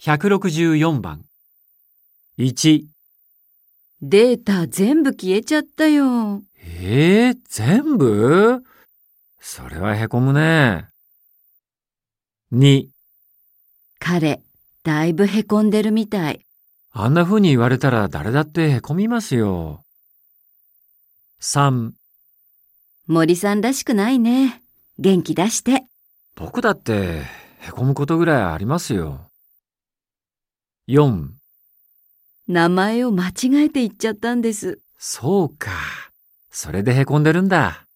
164番。1、データ全部消えちゃったよ。えー、全部？それはへこむね。2、彼、だいぶへこんでるみたい。あんな風に言われたら誰だってへこみますよ。3、森さんらしくないね。元気出して。僕だってへこむことぐらいありますよ。4、名前を間違えて言っちゃったんです。そうか。それでへこんでるんだ。